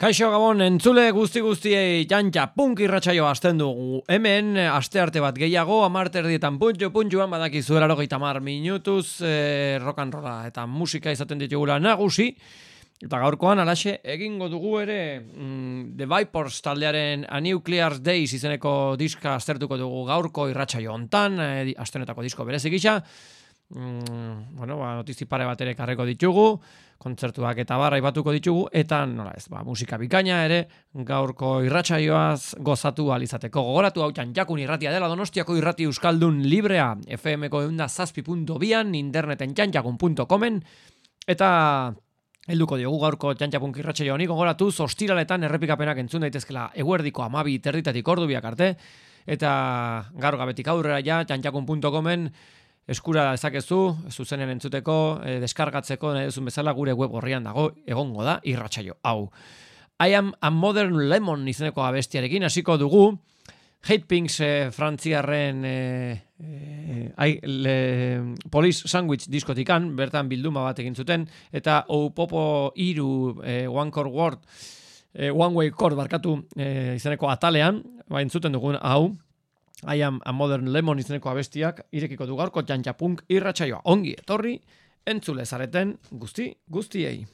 Kaixo Gabon, entzule guzti guztiei jantja punk irratsaio hasten dugu. Hemen, aste arte bat gehiago, amarter dietan puntxo, puntxoan badaki zuela rogeita mar minutuz, e, rock and rolla eta musika izaten ditugula nagusi. Eta gaurkoan, alaxe, egingo dugu ere, mm, The Vipers taldearen A Nuclear Days izeneko diska aztertuko dugu gaurko irratsaio hontan, e, astenetako disko berezik isa. Mm, bueno, ba, notizi pare bat ere karreko ditugu kontzertuak eta barra ibatuko ditugu, eta nola ez, ba, musika bikaina ere, gaurko irratsaioaz gozatu alizateko. Gogoratu hau jakun irratia dela, donostiako irrati euskaldun librea, fmko eunda zazpi.bian, interneten txantxakun.comen, eta helduko diogu gaurko txantxakun irratsaio honi, gogoratu, zostiraletan errepikapenak entzun daitezkela eguerdiko amabi terditatik ordu biak arte, eta gaur gabetik aurrera ja, txantxakun.comen, eskura ezakezu, zuzenen entzuteko, e, deskargatzeko, nahi duzun bezala gure web horrian dago, egongo da, irratsaio hau. I am a modern lemon izeneko abestiarekin, hasiko dugu, Hate Pinks e, frantziarren e, e, le, Police Sandwich diskotikan, bertan bilduma bat egin zuten, eta Oupopo iru e, One Core Word, e, One Way Core barkatu e, izeneko atalean, ba, entzuten dugun hau, I am a modern lemon izeneko abestiak irekiko du gaurko txantxapunk irratsaioa ongi etorri entzule zareten guzti guztiei.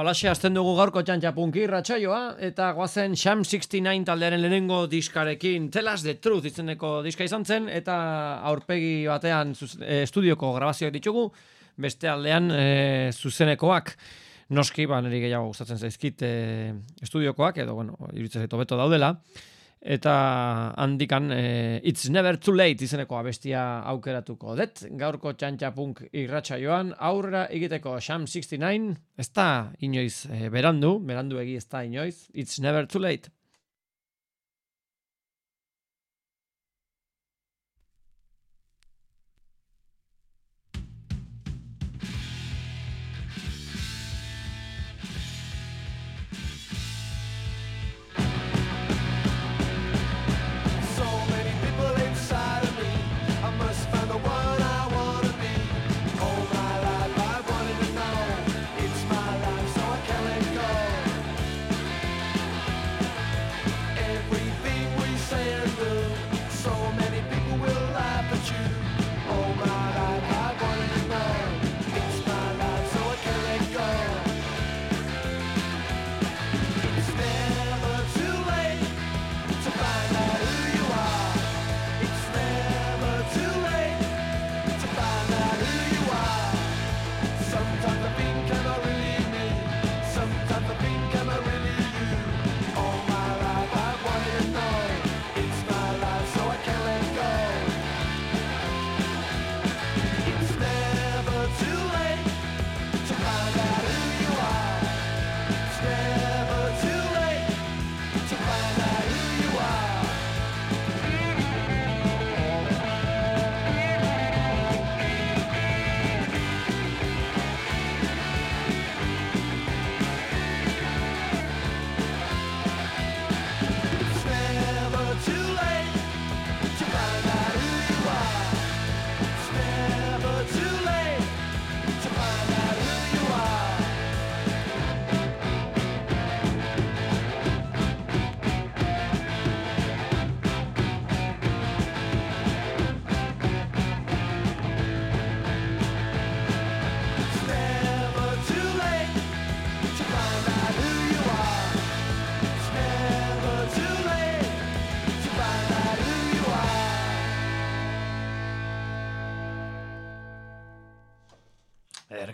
Olaxe azten dugu gaurko txantxapunki ratxaioa, eta guazen Sham 69 taldearen lehenengo diskarekin Tell the Truth izeneko diska izan zen, eta aurpegi batean e, estudioko grabazioak ditugu, beste aldean e, zuzenekoak, noski, ba, niri gehiago gustatzen zaizkit e, estudiokoak, edo, bueno, iruditzen zaitu beto daudela, eta handikan e, It's Never Too Late izeneko abestia aukeratuko det gaurko txantxapunk irratsaioan aurrera egiteko Sham 69 ez da inoiz e, berandu, berandu egi ez da inoiz. It's Never Too Late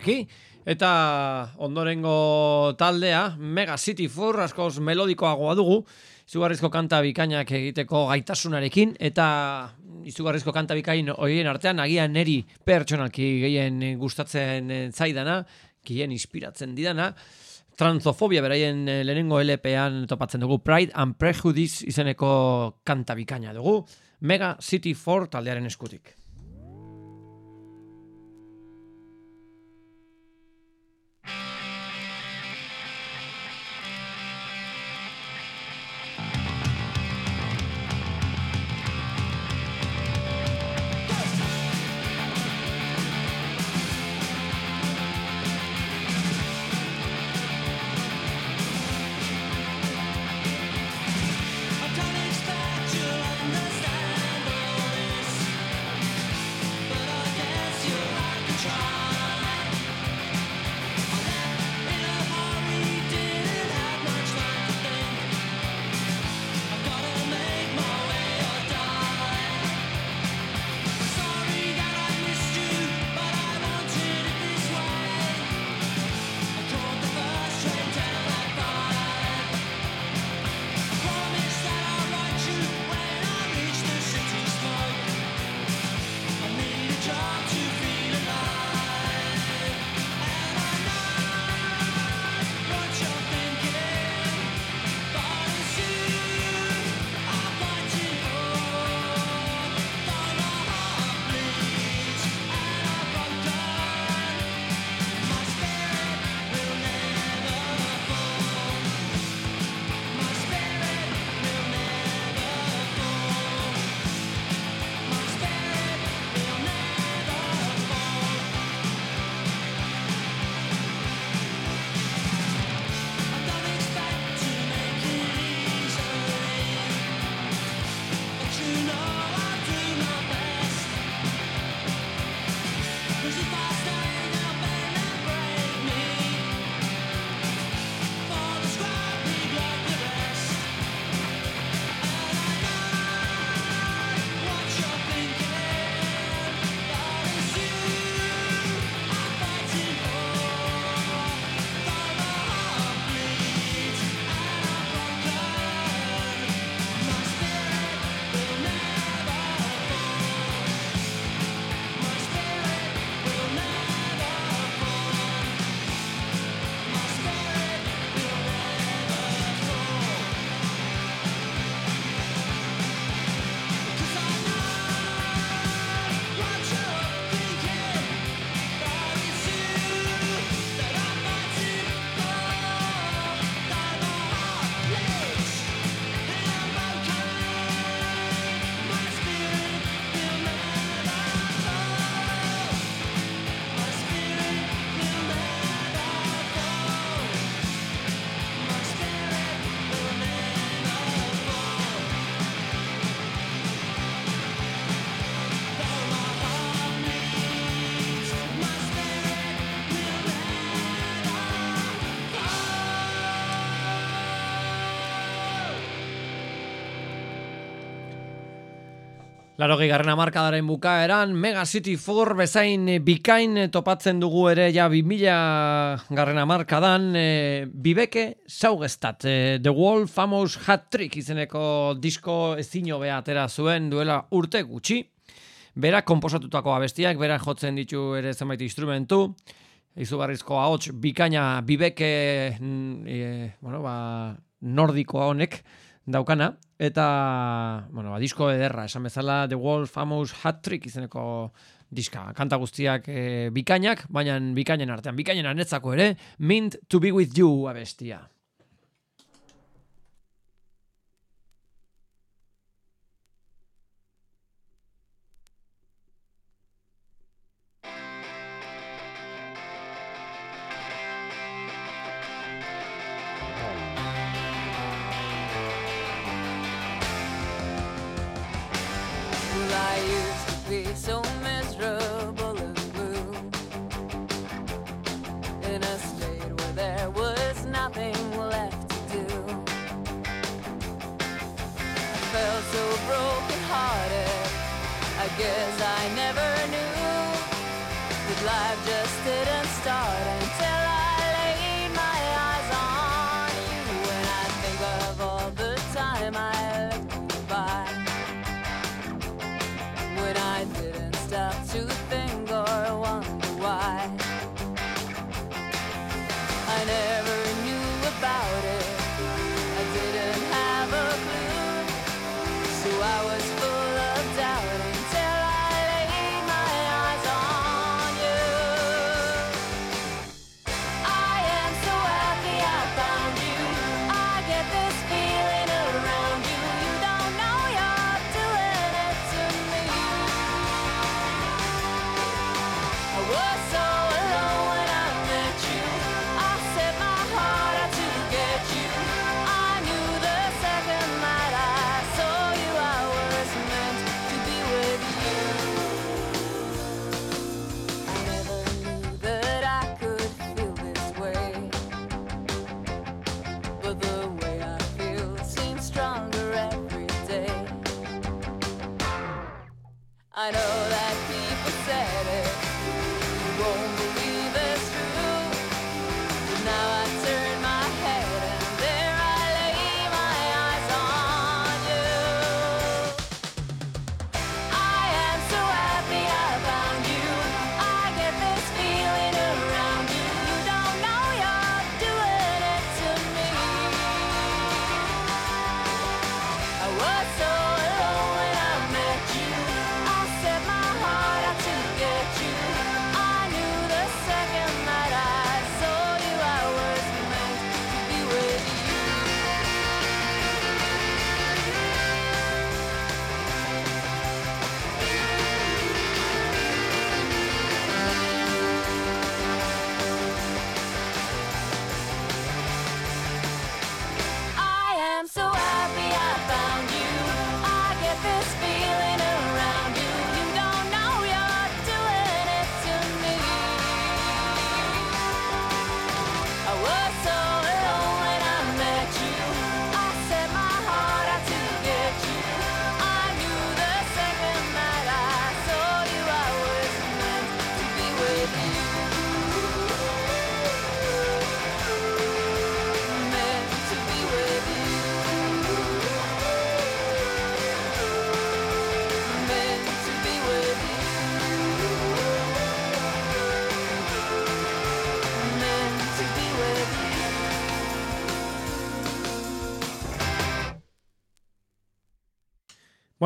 ederki. Eta ondorengo taldea, Mega City for askoz melodikoagoa dugu, izugarrizko kanta bikainak egiteko gaitasunarekin, eta izugarrizko kanta bikain horien artean, agian neri pertsonalki gehien gustatzen zaidana, gehien inspiratzen didana, Transofobia beraien lehenengo LPan topatzen dugu Pride and Prejudice izeneko kanta bikaina dugu, Mega City 4 taldearen eskutik. Laro garren amarkadaren bukaeran, Mega City 4 bezain eh, bikain eh, topatzen dugu ere ja 2000 garren amarkadan, e, bibeke zaugestat, The Wall Famous Hat Trick izeneko disko ezino atera zuen duela urte gutxi. Bera komposatutako abestiak, bera jotzen ditu ere zenbait instrumentu, izugarrizko ahots bikaina bibeke e, bueno, ba, nordikoa honek, daukana eta bueno, ba, disko ederra. Esan bezala The World Famous Hat Trick izeneko diska. Kanta guztiak e, bikainak baina bikainen artean. Bikainen anetzako ere Mint to be with you abestia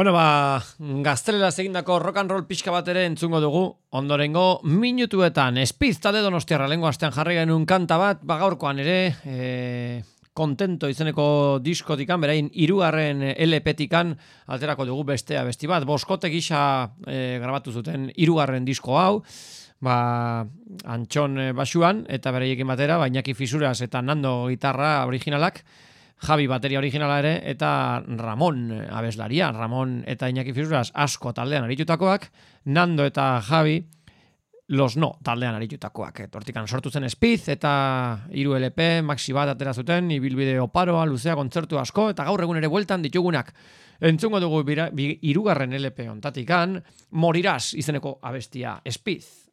Bueno, ba, gaztelela egindako rock and roll pixka bat ere entzungo dugu, ondorengo minutuetan, espiz talde donostiarra lengo astean jarri genuen kanta bat, ba gaurkoan ere, e, kontento izeneko diskotikan, berain irugarren LP-tikan alterako dugu bestea besti bat, boskote gisa e, grabatu zuten irugarren disko hau, ba, antxon basuan, eta bereiekin batera, bainaki fisuras eta nando gitarra originalak, Javi bateria originala ere eta Ramon abeslaria, Ramon eta Iñaki Fisuras asko taldean aritutakoak, Nando eta Javi los no taldean aritutakoak. Hortikan sortu zen Spiz eta hiru LP, Maxi bat atera zuten, ibilbide oparoa, luzea kontzertu asko eta gaur egun ere bueltan ditugunak. Entzungo dugu hirugarren LP ontatikan, Moriraz izeneko abestia Spiz.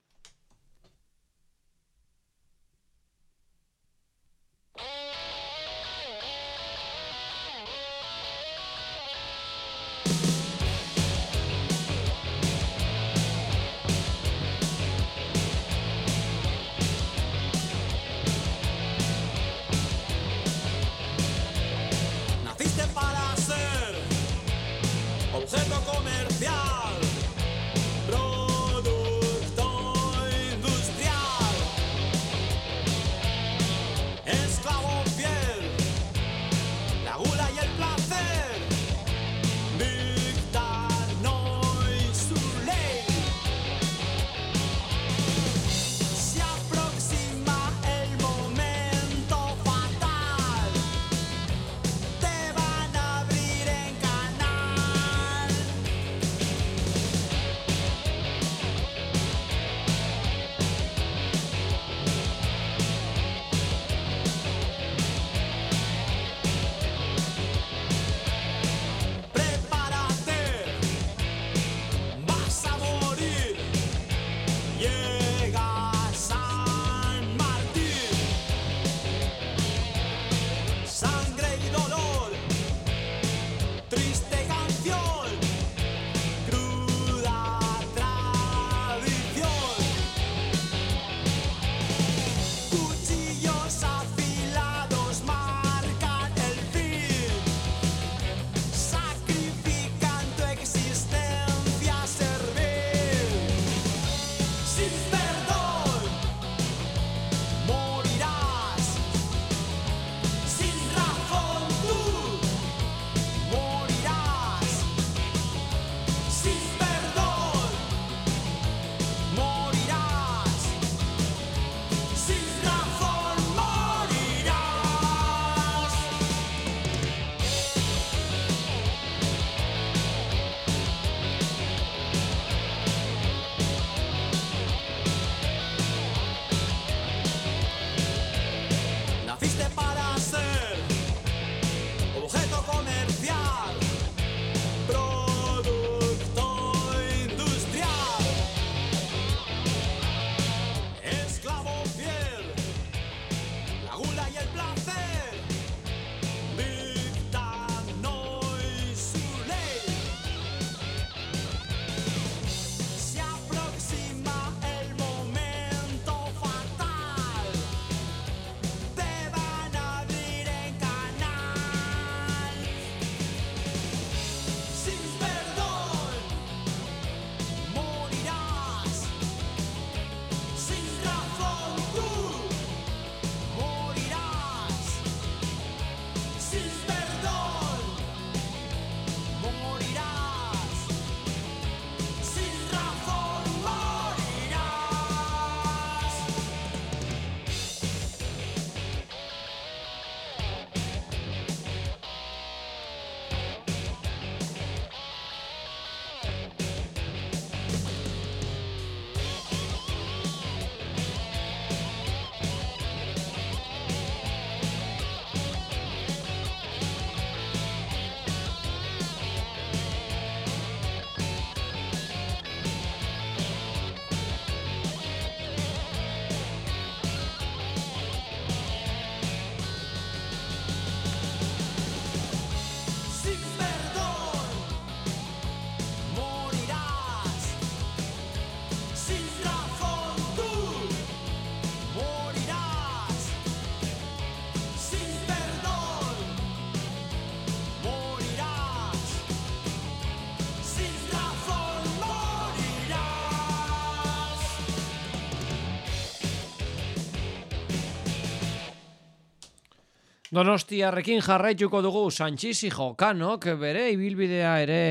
Donostiarrekin jarraituko dugu Sanchisi Jokanok bere ibilbidea ere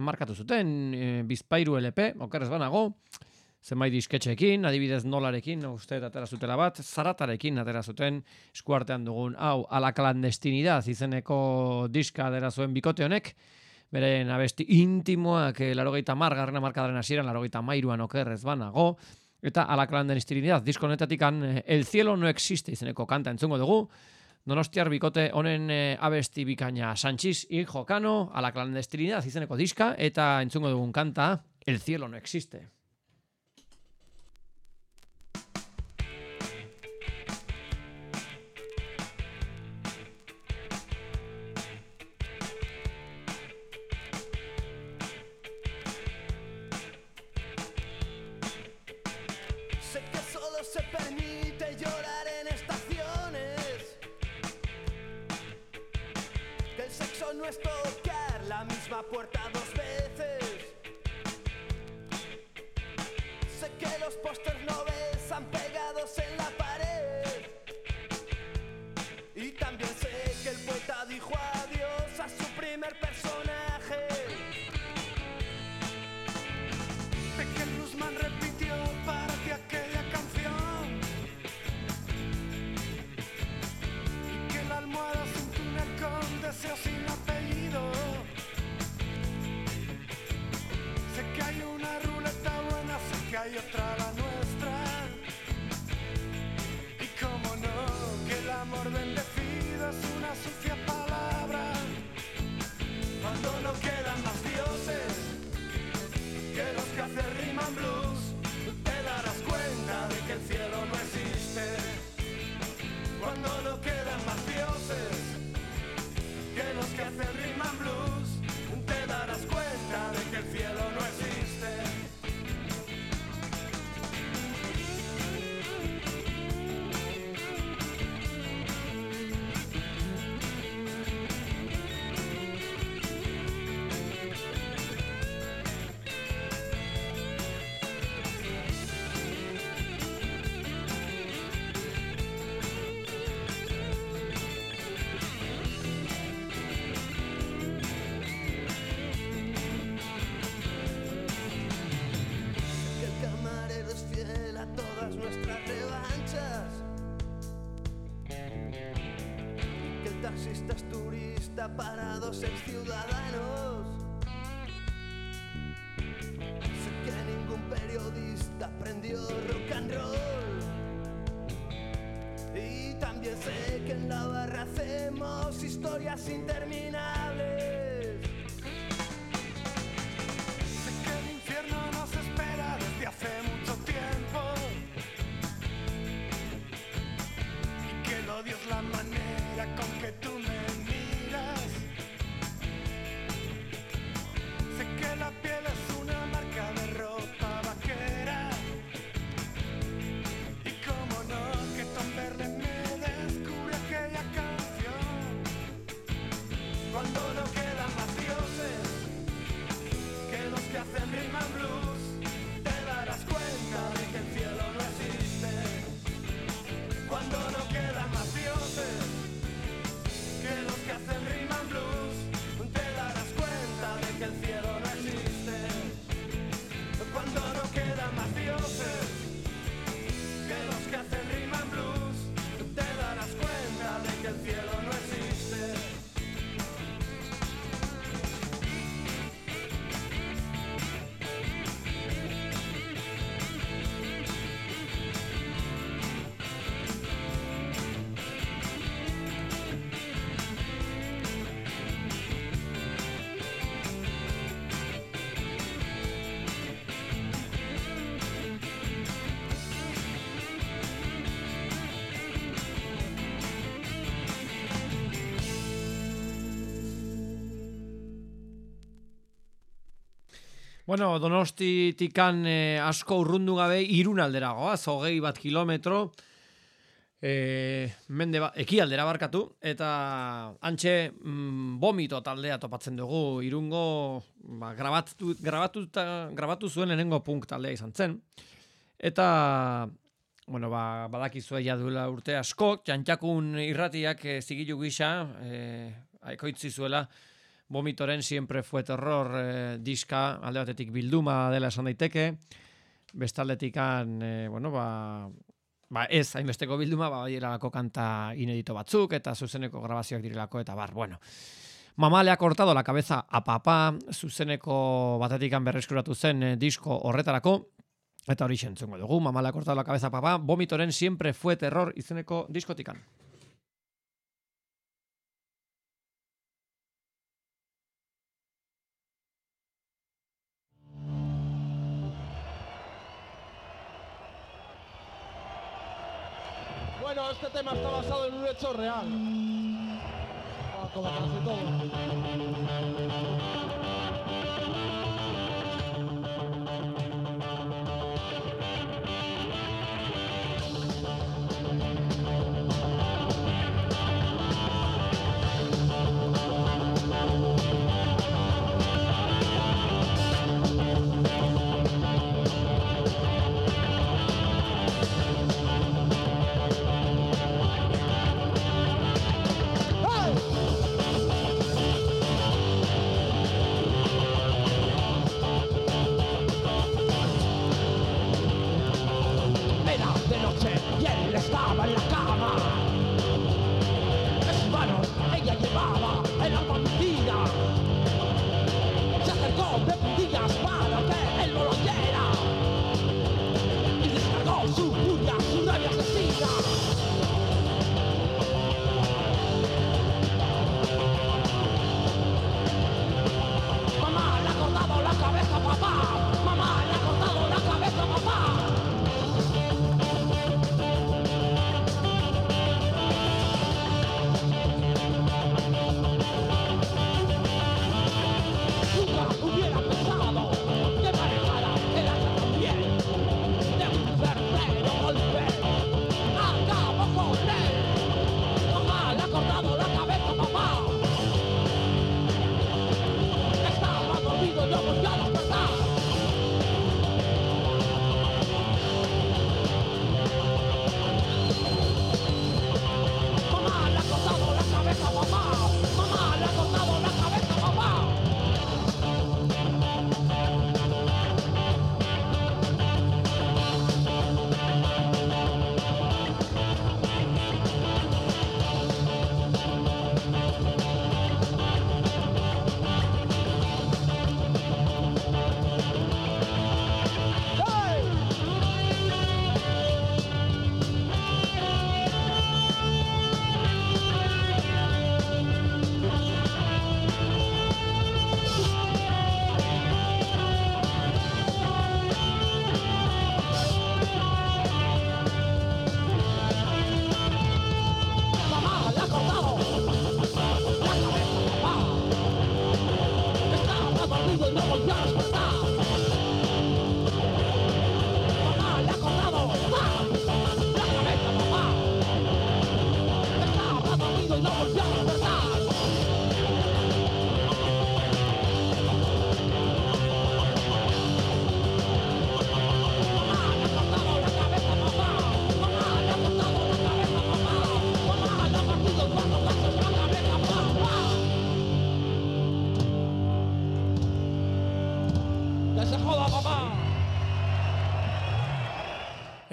markatu zuten e, Bizpairu LP, okerrez banago, zenbait disketxekin, adibidez nolarekin, uste atera zutela bat, zaratarekin atera zuten eskuartean dugun, hau, ala clandestinidad izeneko diska atera zuen bikote honek, bere abesti intimoak e, larogeita mar, garrena markadaren hasieran larogeita mairuan okerrez banago, eta ala clandestinidad diskonetatik eh, El cielo no existe izeneko kanta entzungo dugu, Donostiar bikote honen e, abesti bikaina Sanchiz y Jokano a la clandestinidad izeneko diska eta entzungo dugun kanta El cielo no existe. historia sin Bueno, donosti tikan eh, asko urrundu gabe irun aldera goaz, hogei bat kilometro, eh, mende ba, eki barkatu, eta antxe mm, bomito taldea topatzen dugu, irungo ba, grabatu, grabatu, grabatu zuen lehenengo punk taldea izan zen. Eta, bueno, ba, badakizue ja duela urte asko, txantxakun irratiak e, zigilu gisa, e, aikoitzi zuela, Vomitoren siempre fue terror eh, diska, alde batetik bilduma dela esan daiteke, bestaldetikan, eh, bueno, ba, ba ez hainbesteko bilduma, ba, eralako kanta inedito batzuk, eta zuzeneko grabazioak direlako, eta bar, bueno. Mama le ha cortado la cabeza a papá, zuzeneko batetikan berreskuratu zen eh, disko horretarako, eta hori entzungo dugu, mama le ha cortado la cabeza a papá, vomitoren siempre fue terror izeneko diskotikan. Este tema está basado en un hecho real. Ah, Como casi todo.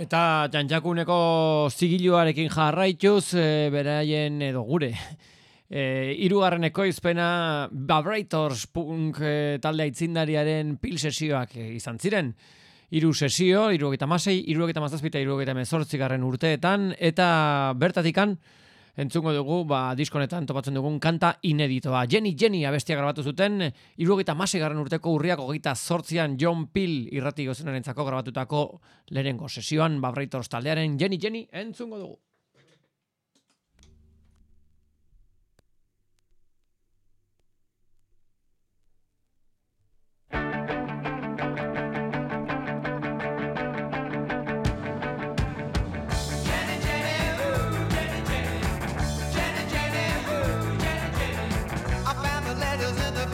Eta jantjakuneko zigiluarekin jarraituz, e, beraien edo gure. E, irugarren ekoizpena Vibrators punk e, talde aitzindariaren pil sesioak izan ziren. Hiru sesio, irurogeita masei, irurogeita mazazpita, mezortzigarren urteetan, eta bertatikan, entzungo dugu, ba, diskonetan topatzen dugun kanta ineditoa. Jenny Jenny abestia grabatu zuten, irurogeita garren urteko urriak hogeita zortzian John Peel irrati gozenaren grabatutako lehenengo sesioan, Vibrators taldearen Jenny Jenny entzungo dugu.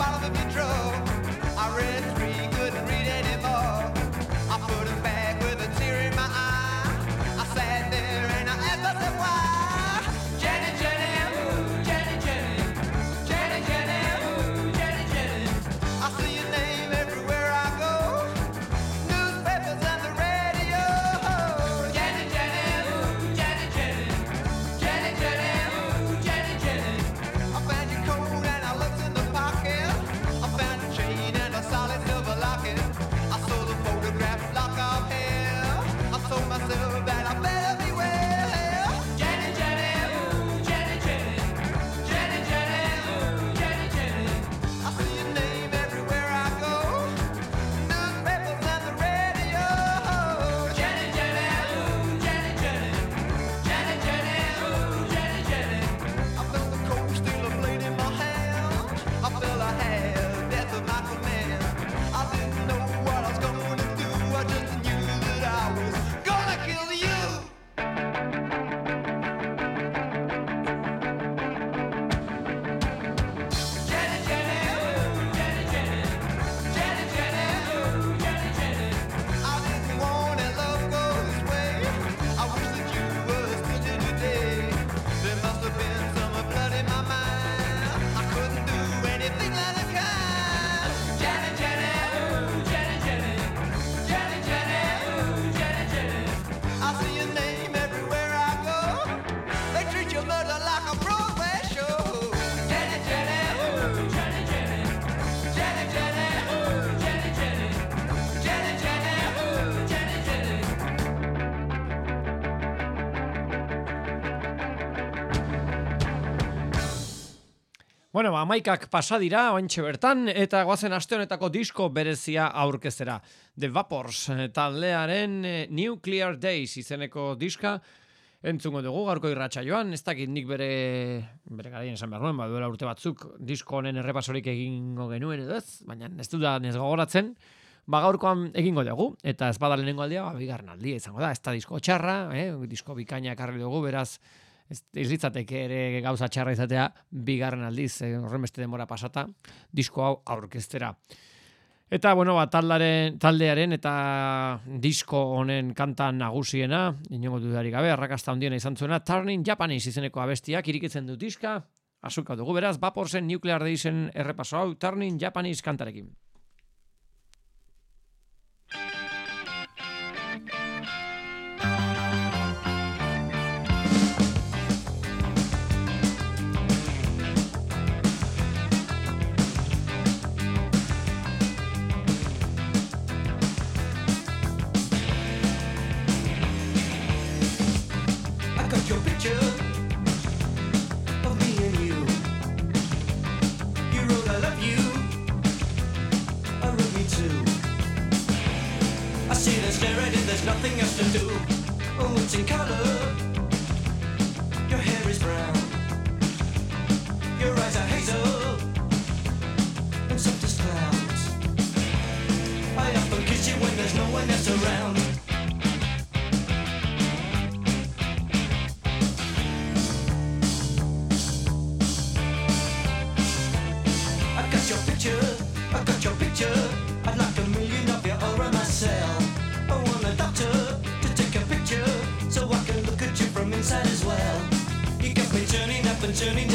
bother me drove. Bueno, amaikak pasa dira, ointxe bertan, eta goazen aste honetako disko berezia aurkezera. The Vapors eh, taldearen eh, Nuclear Days izeneko diska, entzungo dugu gaurko irratxa joan, ez dakit nik bere, bere garaien esan behar nuen, ba, duela urte batzuk disko honen errepasorik egingo genuen edo ez, baina ez du da ez gogoratzen, ba gaurkoan egingo dugu, eta ez bada lehenengo aldia, ba, bigarren aldia izango da, ez da disko txarra, eh, disko bikaina ekarri dugu, beraz, ez, ez litzateke ere gauza txarra izatea bigarren aldiz, eh, horren beste denbora pasata, disko hau aurkeztera. Eta, bueno, ba, taldaren, taldearen eta disko honen kanta nagusiena, inongo dudarik gabe, arrakasta handiena izan zuena, Turning Japanese izeneko abestiak irikitzen du diska, asuka dugu beraz, Vaporsen Nuclear Daysen errepaso hau, Turning Japanese kantarekin. There's nothing else to do. Oh, it's in color. Turning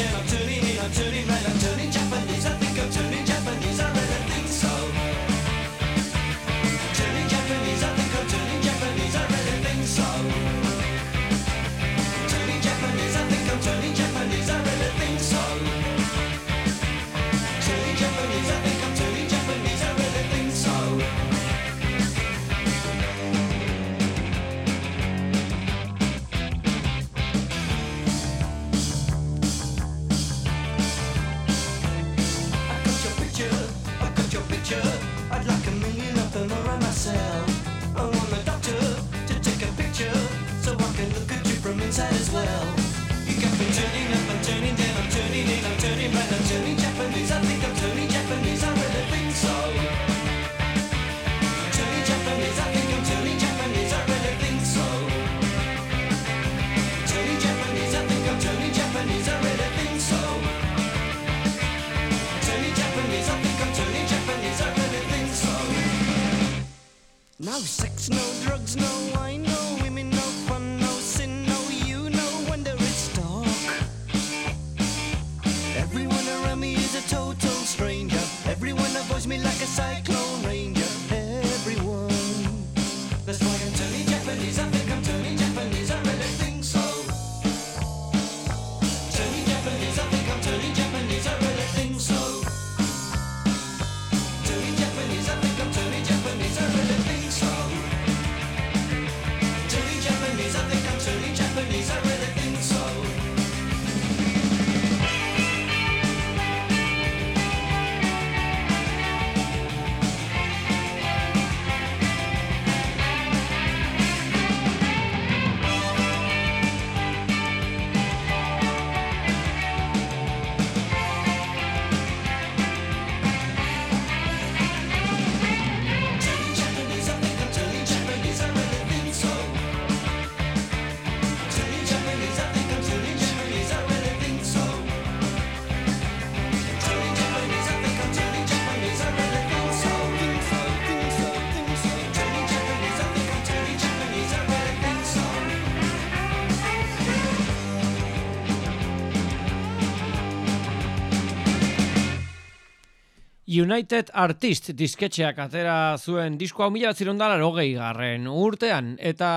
United Artist disketxeak atera zuen diskoa mila zirondala rogei garren urtean eta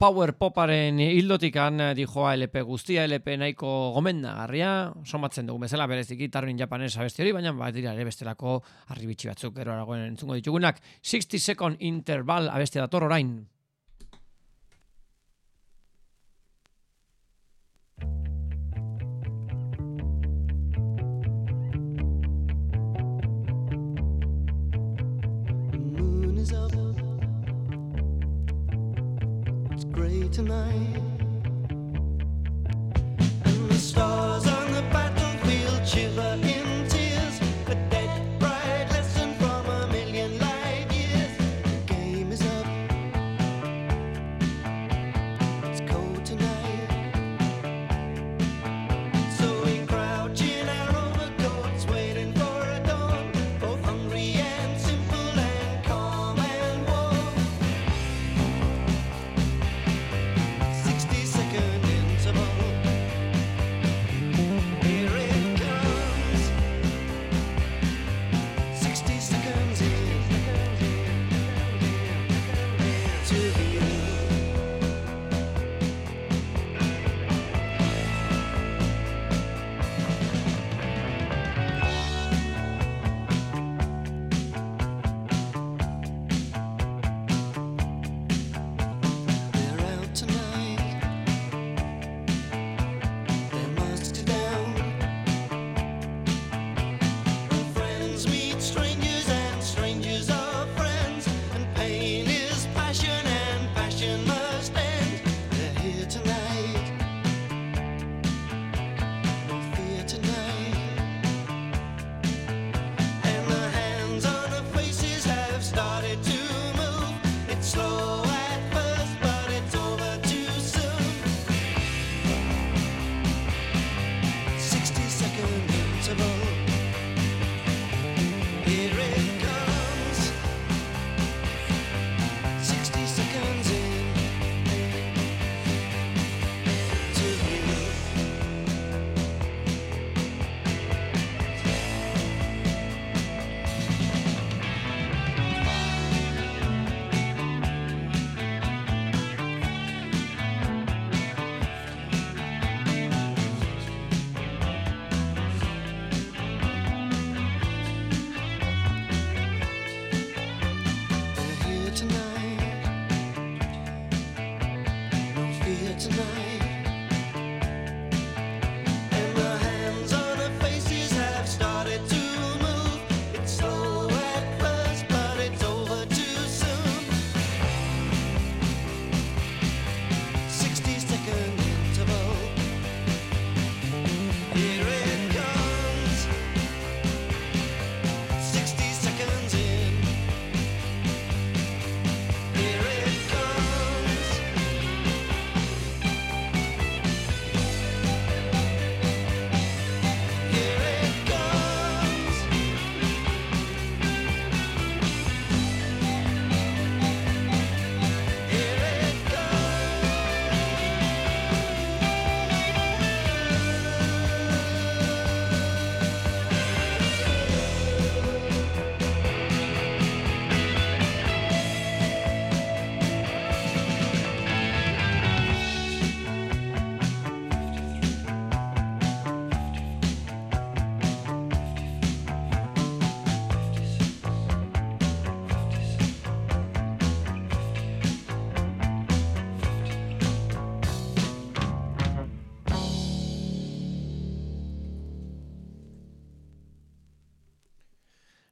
power poparen hildotikan eh, dijoa LP guztia, LP nahiko gomendagarria, somatzen dugu bezala berezik gitarrin japanesa beste hori, baina bat dira ere bestelako arribitsi batzuk gero aragoen entzungo ditugunak 60 second interval abeste dator orain. is up. It's gray tonight, and the stars on the back.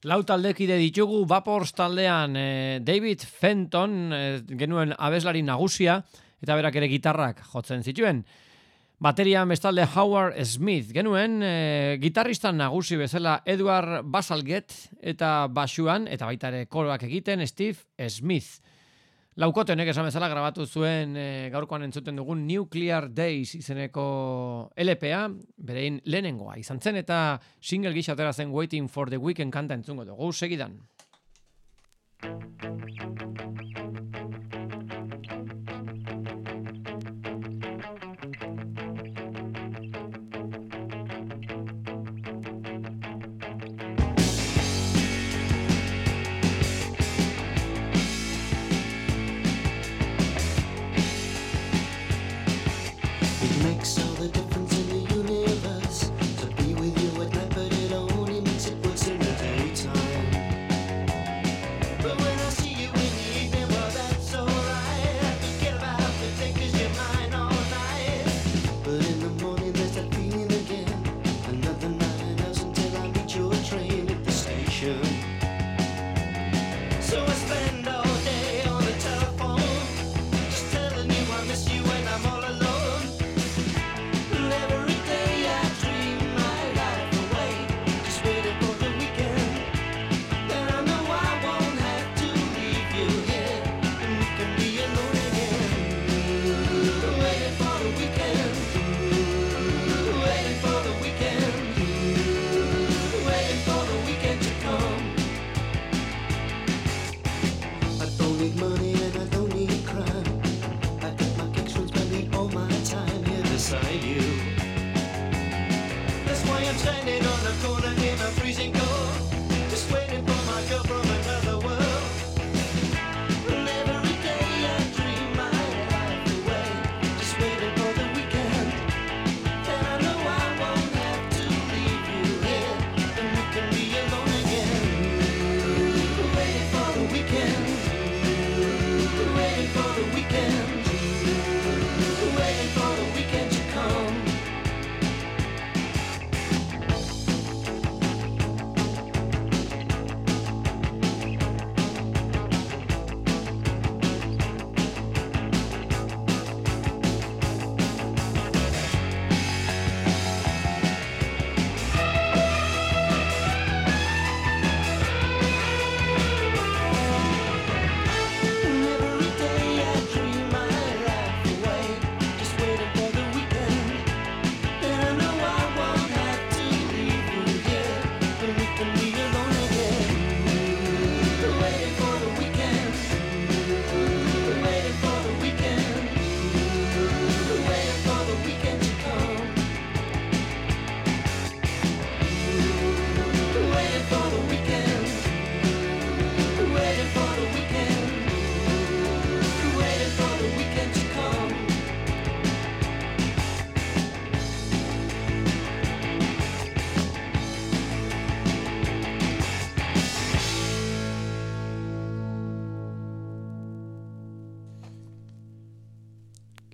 Lau taldekide ditugu Vapors taldean eh, David Fenton eh, genuen abeslari nagusia eta berak ere gitarrak jotzen zituen. Baterian bestalde Howard Smith genuen eh, gitarrista nagusi bezala Edward Basalget eta basuan eta baita ere koroak egiten Steve Smith. Laukotenek esan bezala grabatu zuen e, gaurkoan entzuten dugun Nuclear Days izeneko LPA, berein lehenengoa izan zen eta single gisa zen Waiting for the Weekend kanta entzungo dugu segidan.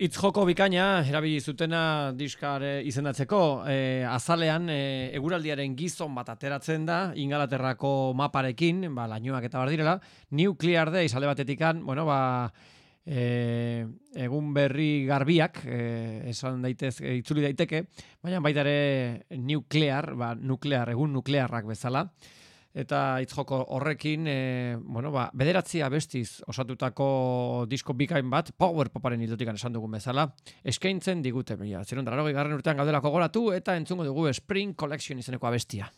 Itz joko bikaina, erabili zutena diskare izendatzeko, e, azalean e, eguraldiaren gizon bat ateratzen da, ingalaterrako maparekin, ba, lainoak eta bardirela, Nuclear Days alde batetikan, bueno, ba, e, egun berri garbiak, e, esan daitez, e, itzuli daiteke, baina baita ere nuclear, ba, nuklear, egun nuklearrak bezala, eta itzjoko horrekin, e, bueno, ba, bederatzi abestiz osatutako disko bikain bat, power poparen hildotikan esan dugun bezala, eskaintzen digute, mila, dararogei garren urtean gaudelako goratu, eta entzungo dugu Spring Collection izeneko abestia.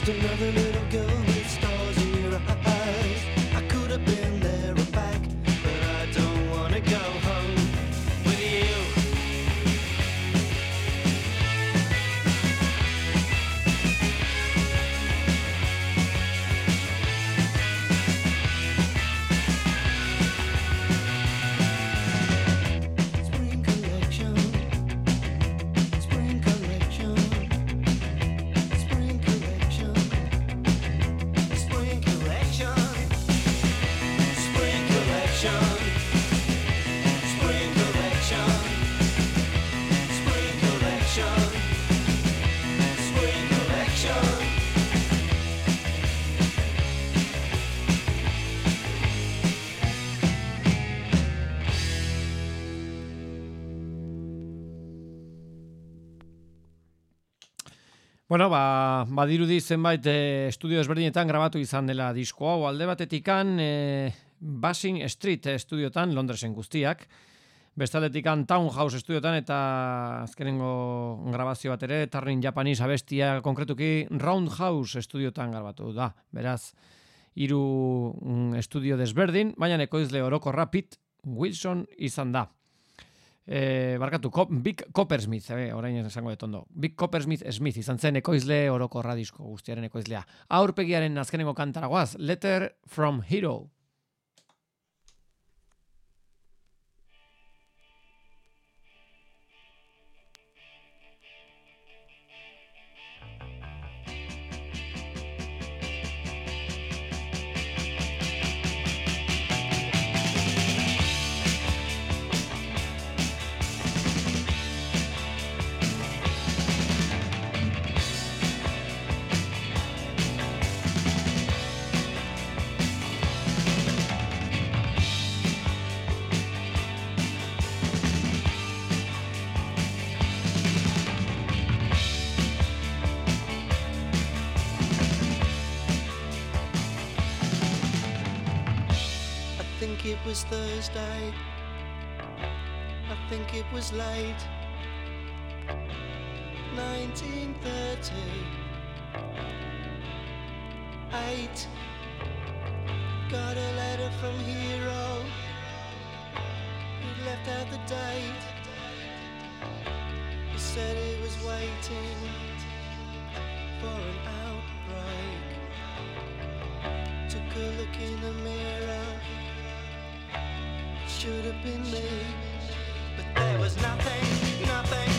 just another Bueno, ba, badirudi zenbait e, estudio ezberdinetan grabatu izan dela disko hau alde batetikan e, Basing Street estudiotan Londresen guztiak. Bestaletikan Townhouse estudiotan eta azkenengo grabazio bat ere Tarrin Japanese abestia konkretuki Roundhouse estudiotan grabatu da. Beraz, hiru mm, estudio desberdin, baina ekoizle oroko rapid Wilson izan da. E, barkatu, Cop, Big Coppersmith, eh, orain esango dut ondo. Big Coppersmith Smith izan zen ekoizle oroko radisko guztiaren ekoizlea. Aurpegiaren azkenengo kantaragoaz, Letter from Hero. It was Thursday. I think it was late. 1930. Eight. Got a letter from Hero. He left out the date. He said he was waiting for an outbreak. Took a look in the mirror. Should have been me, but there was nothing, nothing, nothing,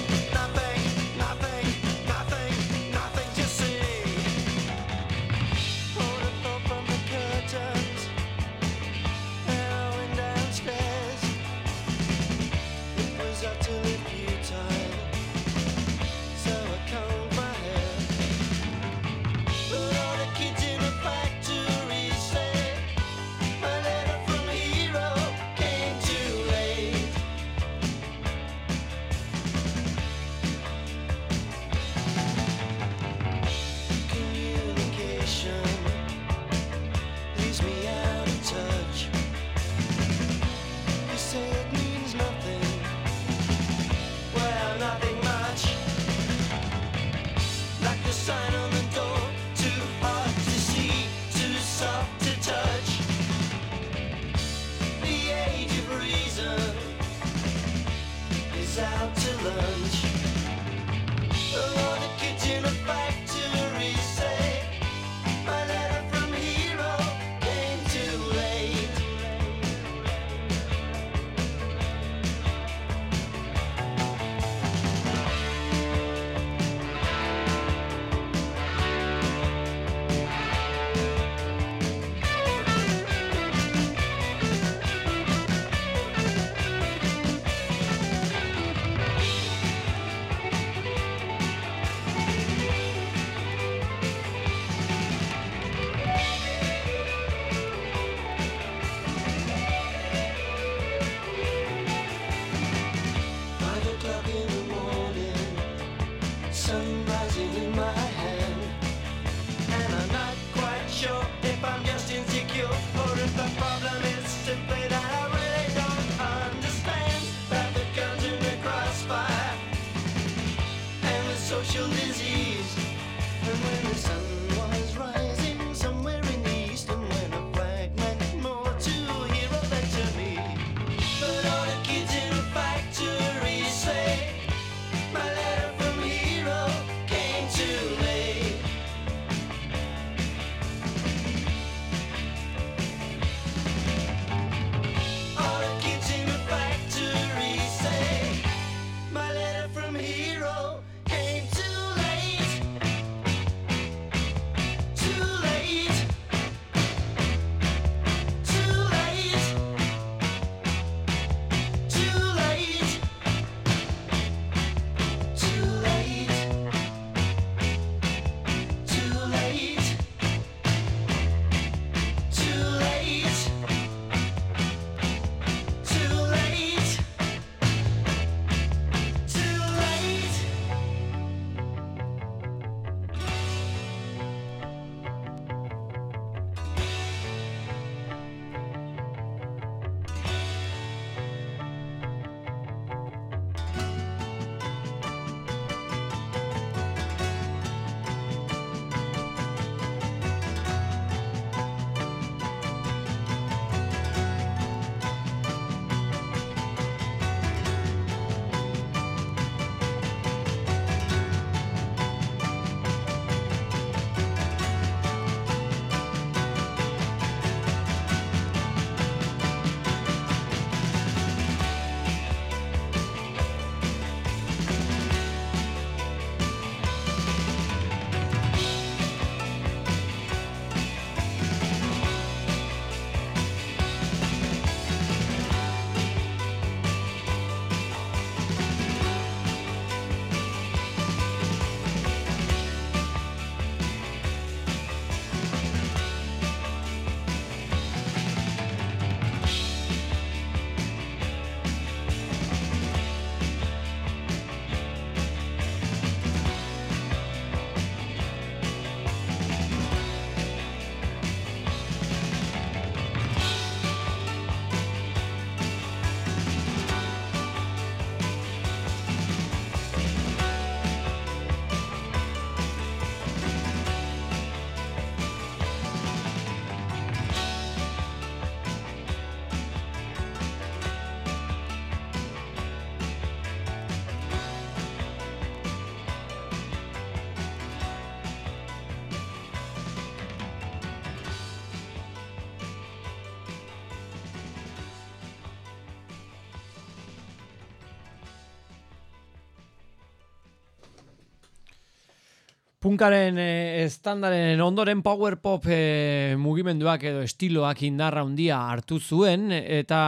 Punkaren eh, estandaren ondoren power pop e, mugimenduak edo estiloak indarra handia hartu zuen eta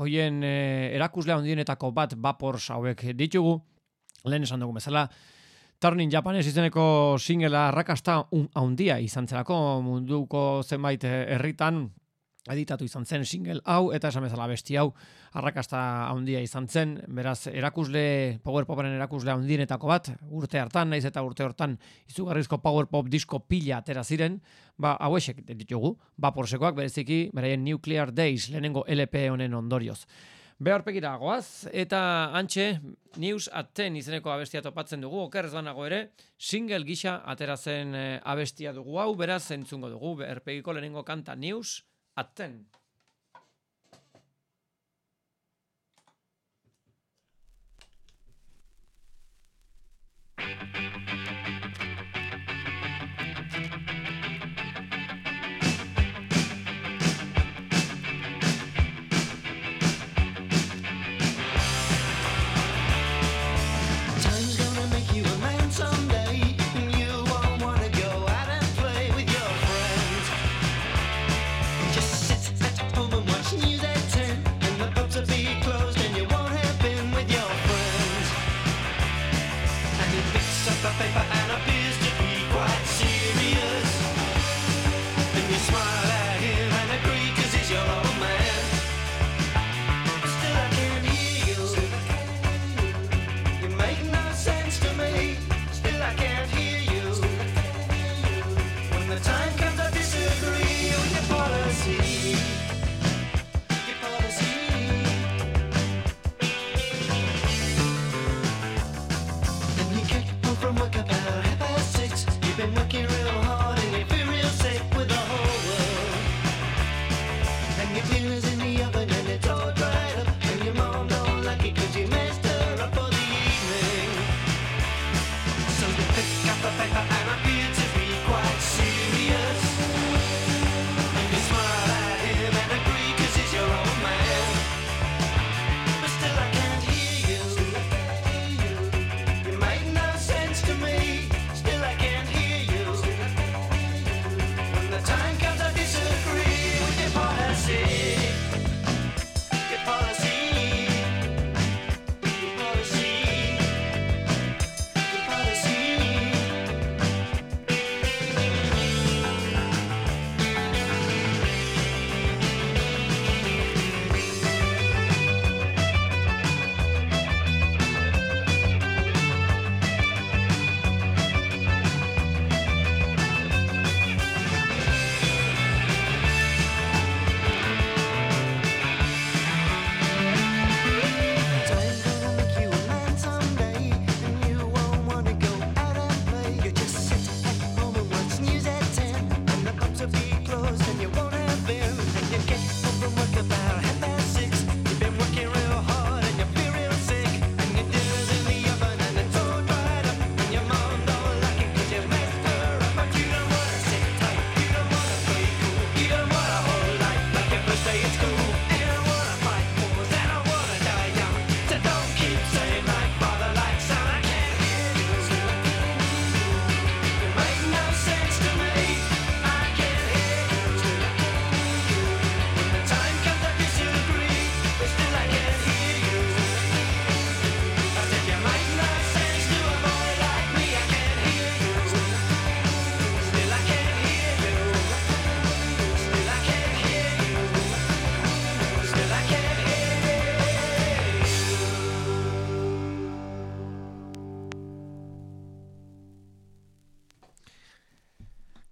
hoien eh, e, erakuslea handienetako bat vapor hauek ditugu. Lehen esan dugu bezala, Turning Japanese izeneko singela rakasta handia izan zelako munduko zenbait herritan editatu izan zen single hau, eta esan bezala besti hau, arrakasta handia izan zen, beraz, erakusle, power poparen erakusle handienetako bat, urte hartan, naiz eta urte hortan, izugarrizko power pop disko pila atera ziren, ba, hau ditugu, ba, porsekoak bereziki, beraien Nuclear Days, lehenengo LP honen ondorioz. Beharpegira goaz, eta antxe, News at 10 izeneko abestia topatzen dugu, okerrez banago ere, single gisa ateratzen eh, abestia dugu hau, beraz, entzungo dugu, beharpegiko lehenengo kanta News, a.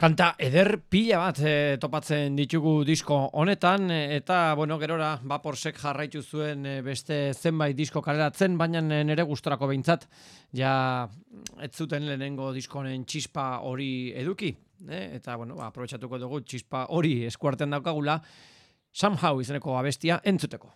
Kanta eder pila bat e, topatzen ditugu disko honetan eta bueno, gerora ba, Vaporsek jarraitu zuen e, beste zenbait disko kaleratzen, baina nere gustorako beintzat ja ez zuten lehenengo disko honen txispa hori eduki, eh? eta bueno, ba, aprobetxatuko dugu txispa hori eskuartean daukagula Somehow izeneko abestia entzuteko.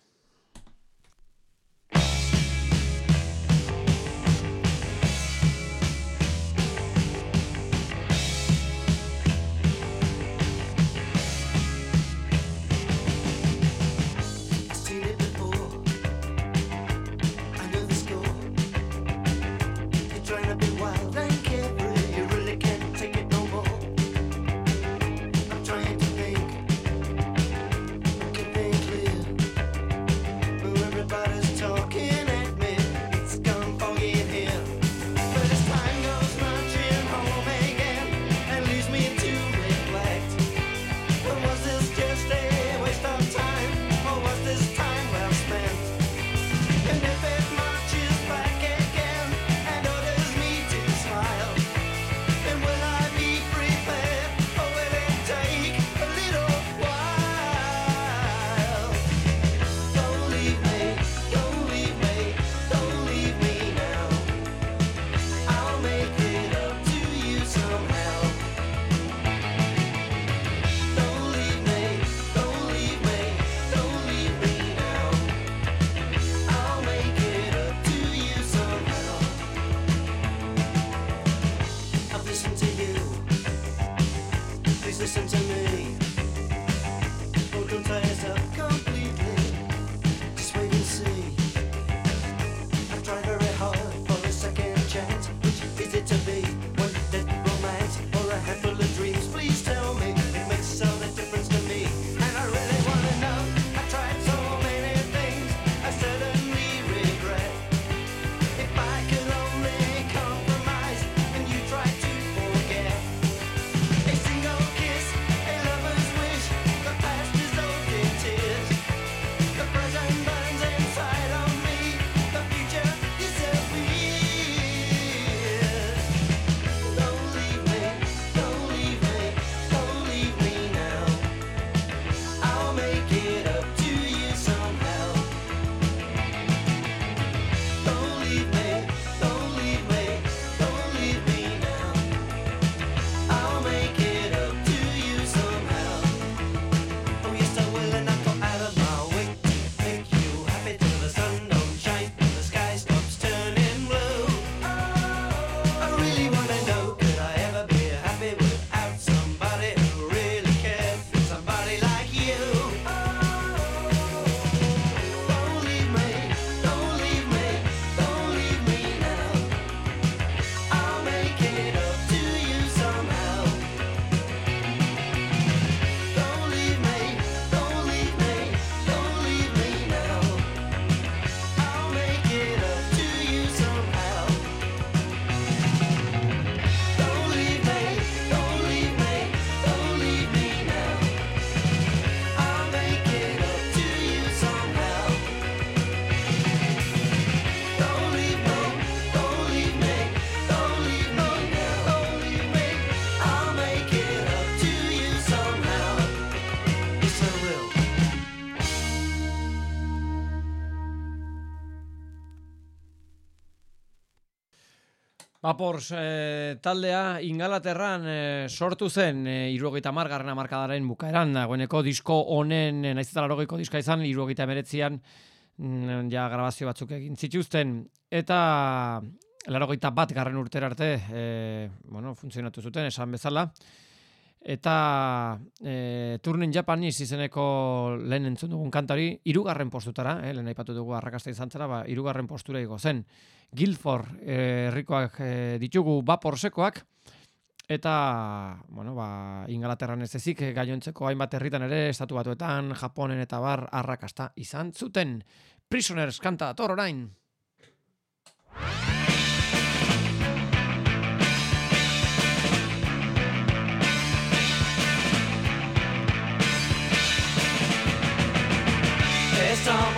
listen to Bapors, e, eh, taldea Ingalaterran e, sortu zen eh, e, irurogeita margarren amarkadaren bukaeran, dagoeneko disko honen, e, naiz eta larogeiko diska izan, irurogeita emeretzian, mm, ja grabazio batzuk egin zituzten, eta larogeita bat garren urtera arte, e, bueno, funtzionatu zuten, esan bezala, eta e, Turnen Japanis izeneko lehen entzun dugun kantari, irugarren postutara, eh, lehen aipatu dugu arrakasta izan zela, ba, irugarren postura igo zen, Guildford eh, herrikoak e, ditugu ba vapor sekoak eta bueno ba Ingalaterran ez ezik eh, gaiontzeko hainbat herritan ere estatu batuetan Japonen eta bar arrakasta izan zuten. Prisoners kanta dator orain. Esan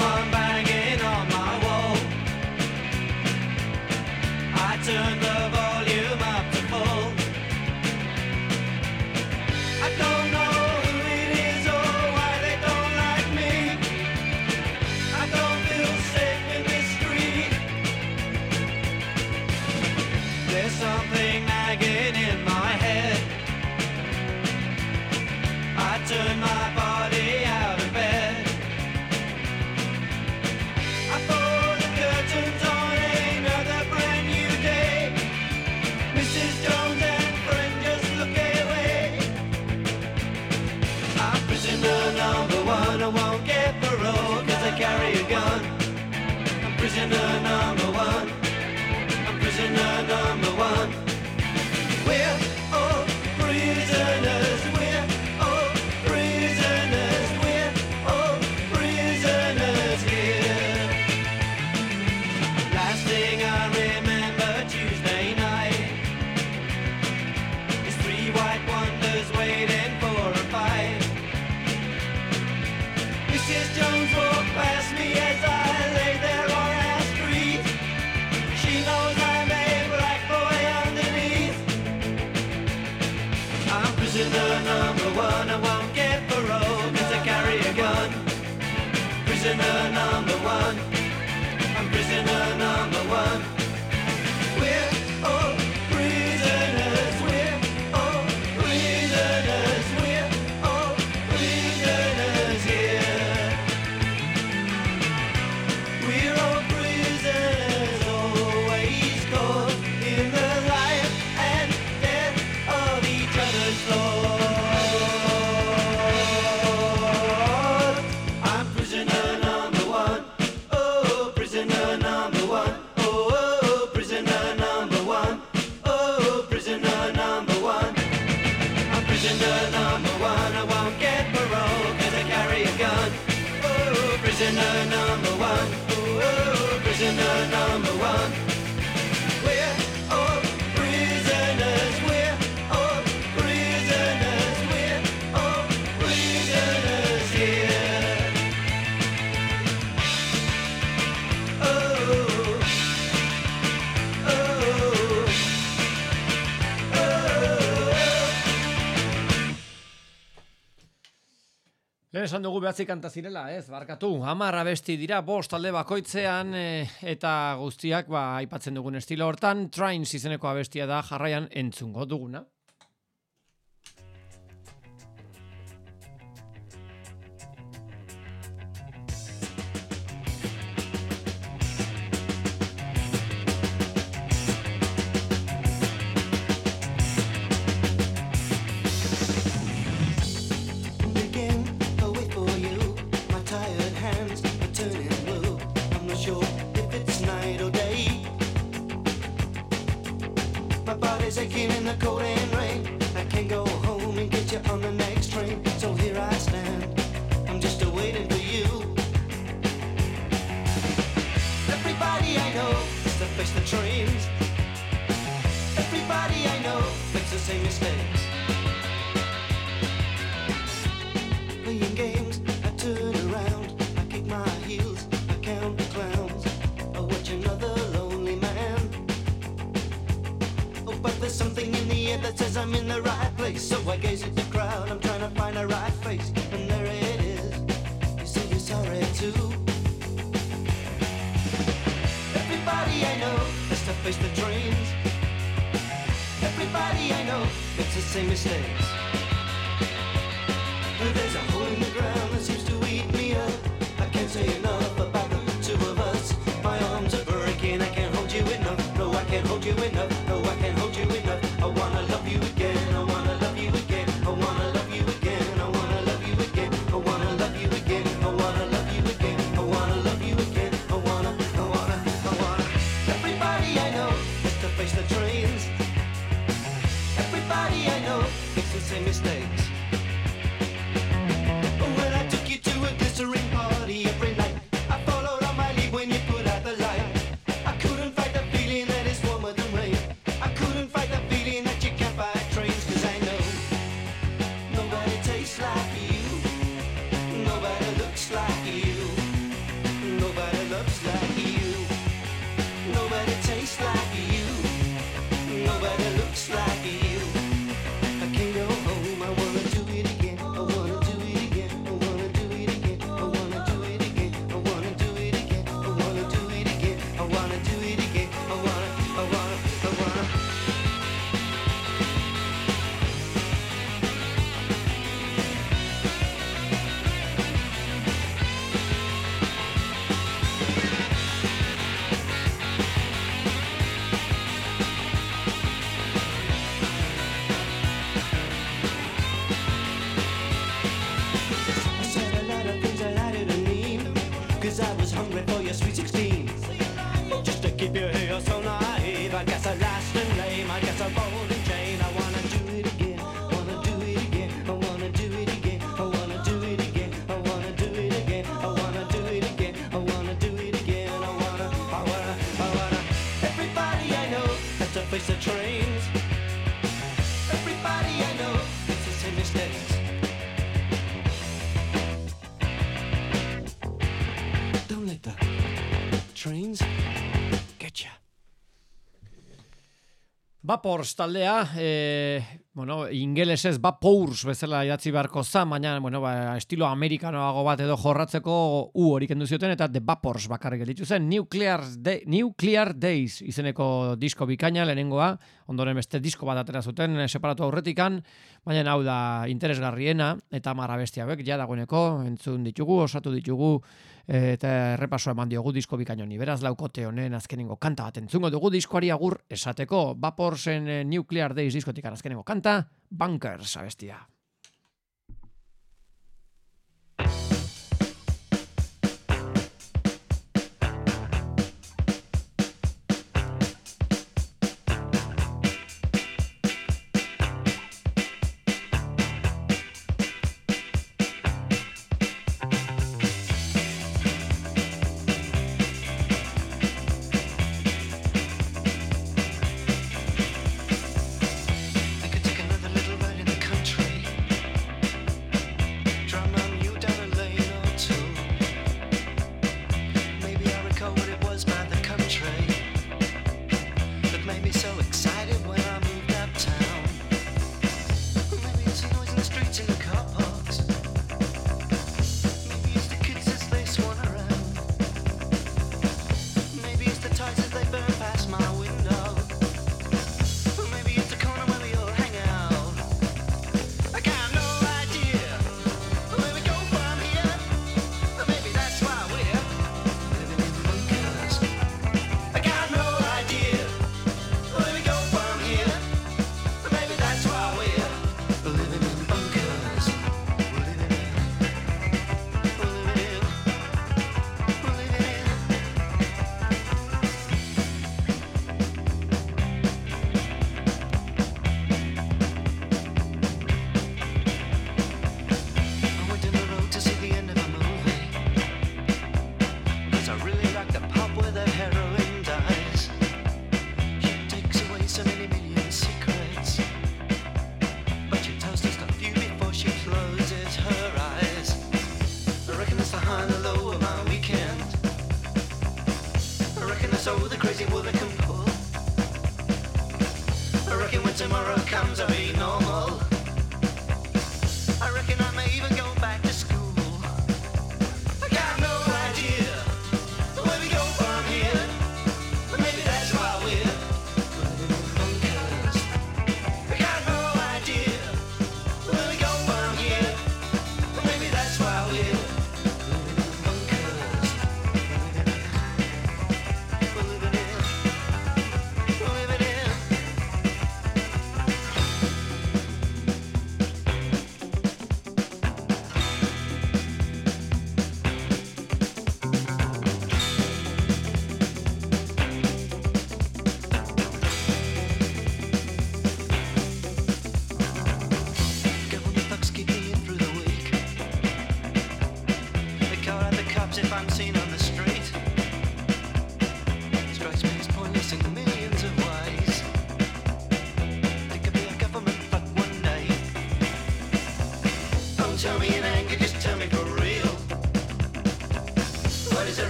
esan dugu behatzi kanta zirela, ez? Barkatu, amarra besti dira, bost talde bakoitzean, e, eta guztiak, ba, aipatzen dugun estilo hortan, trains izeneko abestia da jarraian entzungo duguna. head that says I'm in the right place. So I gaze at the crowd, I'm trying to find a right face. And there it is, you say you're sorry too. Everybody I know has to face the dreams. Everybody I know makes the same mistakes. But there's a hole in the ground that seems to eat me up. I can't say enough about the two of us. My arms are breaking, I can't hold you enough. No, I can't hold you enough. same mistake. Ba, Vapors taldea, e, bueno, ingelesez ba, Vapors bezala idatzi beharko zan, baina bueno, ba, estilo amerikanoago bat edo jorratzeko u hori kendu zioten eta The ba Vapors bakarrik gelditu zen. Nuclear, de, Nuclear Days izeneko disko bikaina lehenengoa, ondoren beste disko bat atera zuten eh, separatu aurretikan, baina hau da interesgarriena eta marra bestiabek ja dagoeneko entzun ditugu, osatu ditugu eta errepaso eman diogu disko bikaino ni. Beraz laukote honen azkenengo kanta bat entzungo dugu diskoari agur esateko Vaporsen eh, Nuclear Days diskotik azkenengo kanta Bunkers abestia.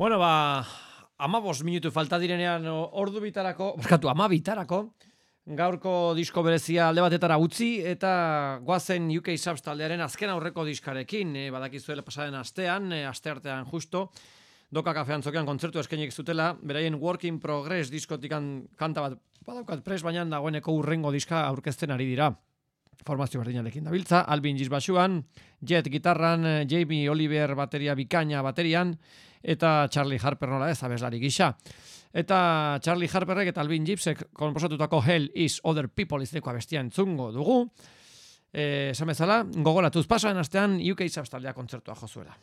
Bueno, ba, ama minutu falta direnean ordu bitarako, barkatu, ama bitarako, gaurko disko berezia alde batetara utzi, eta goazen UK Subs taldearen azken aurreko diskarekin, eh, e, badakizuela pasaren astean, e, asteartean justo, doka kafean zokean kontzertu eskenik zutela, beraien Working Progress diskotikan kanta bat badaukat pres, baina dagoeneko urrengo diska aurkezten ari dira formazio berdinarekin dabiltza, Albin Gisbasuan, Jet Gitarran, eh, Jamie Oliver bateria bikaina baterian, eta Charlie Harper nola ez, abeslari gisa. Eta Charlie Harperrek eta Albin Gipsek konposatutako Hell is Other People izdeko abestia entzungo dugu. E, esan bezala, gogoratuz pasoen astean UK Substalia kontzertua jozuela.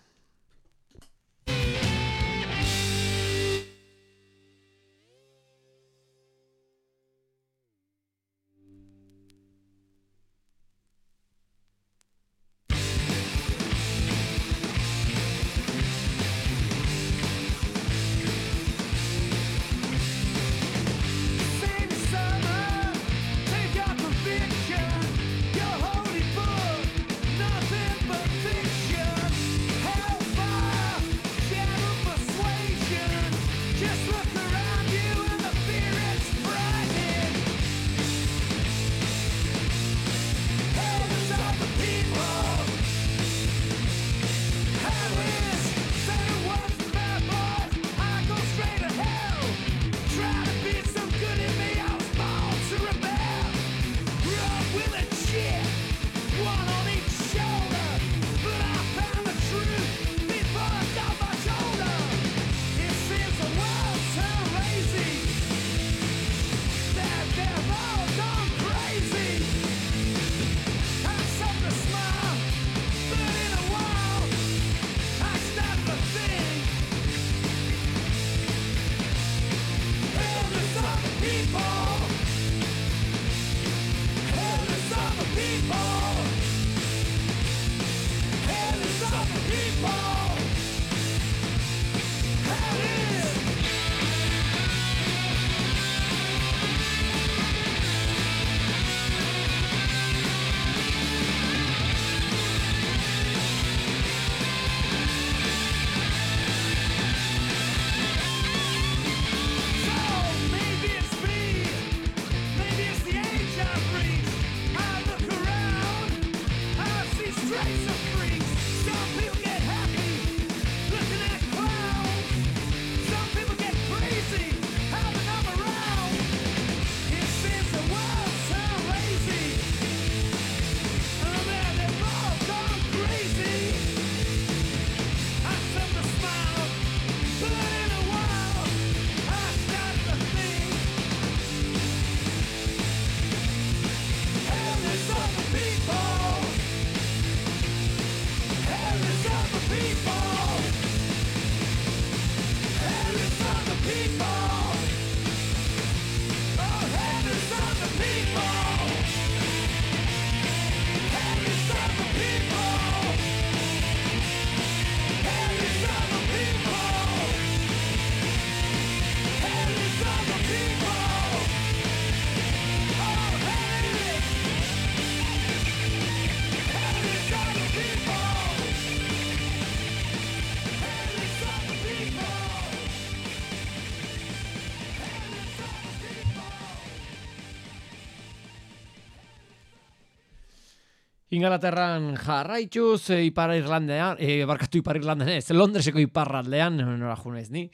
Ingalaterran jarraituz, e, Ipar Irlandean, e, barkatu Ipar Irlandean ez, Londreseko iparraldean, nora junez ni,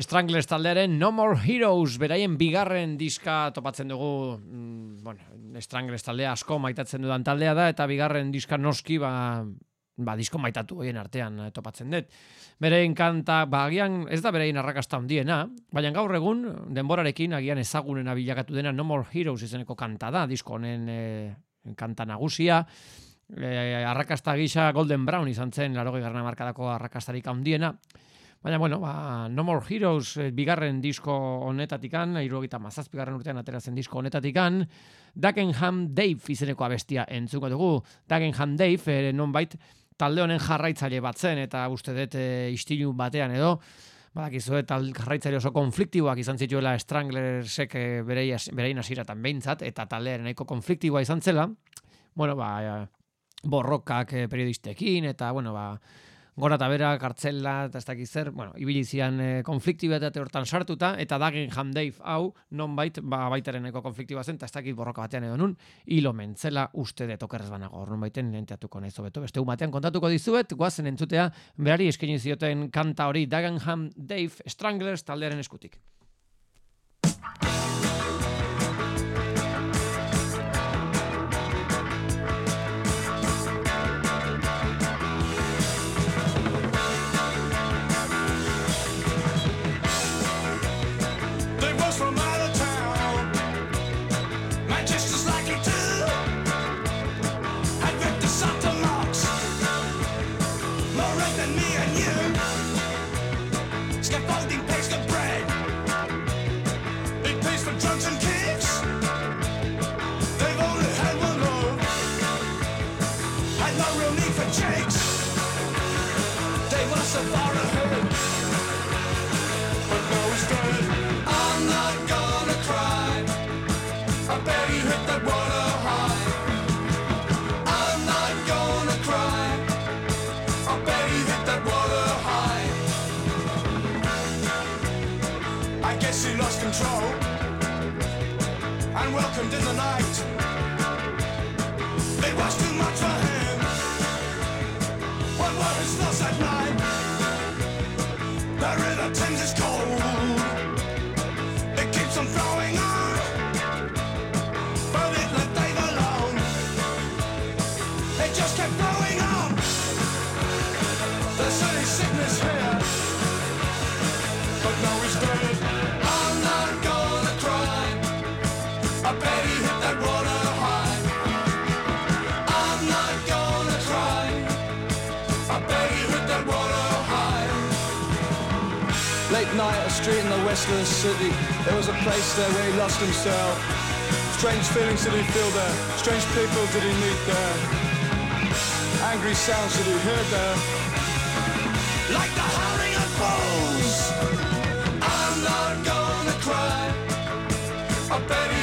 Stranglers taldearen No More Heroes, beraien bigarren diska topatzen dugu, mm, bueno, Stranglers taldea asko maitatzen dudan taldea da, eta bigarren diska noski, ba, ba disko maitatu hoien artean eh, topatzen dut. Berein kanta, ba, agian, ez da berein arrakasta handiena, baina gaur egun, denborarekin, agian ezagunena bilakatu dena No More Heroes izeneko kanta da, disko honen e, kanta nagusia, eh, arrakasta gisa Golden Brown izan zen, laro garna markadako arrakastarik handiena, Baina, bueno, ba, No More Heroes eh, bigarren disko honetatikan, irugita mazazpigarren urtean ateratzen disko honetatikan, Dagenham Dave izeneko abestia entzuko dugu. Dagenham Dave, eh, nonbait, talde honen jarraitzaile bat zen, eta uste dut eh, istilu batean edo, badakizue tal jarraitzaile oso konfliktiboak izan zituela Stranglersek eh, berei- berein hasieratan behintzat, eta taldearen nahiko konfliktiboa izan zela, bueno, ba, eh, borrokak eh, periodistekin, eta, bueno, ba, gora eta bera, kartzela, eta ez dakiz zer, bueno, ibilizian e, konfliktibitate hortan sartuta, eta dagen Dave hau, nonbait, ba, baitaren eko konfliktiboa zen, eta ez dakit borroka batean edo nun, hilo mentzela uste dut okerrez banago, hor nonbaiten nenteatuko nahi zobeto. Beste batean kontatuko dizuet, guazen entzutea, berari eskaini zioten kanta hori Dagenham Dave Stranglers taldearen eskutik. The city. There was a place there where he lost himself. Strange feelings did he feel there? Strange people did he meet there? Angry sounds did he hear there? like the howling of bulls. I'm not gonna cry. I bet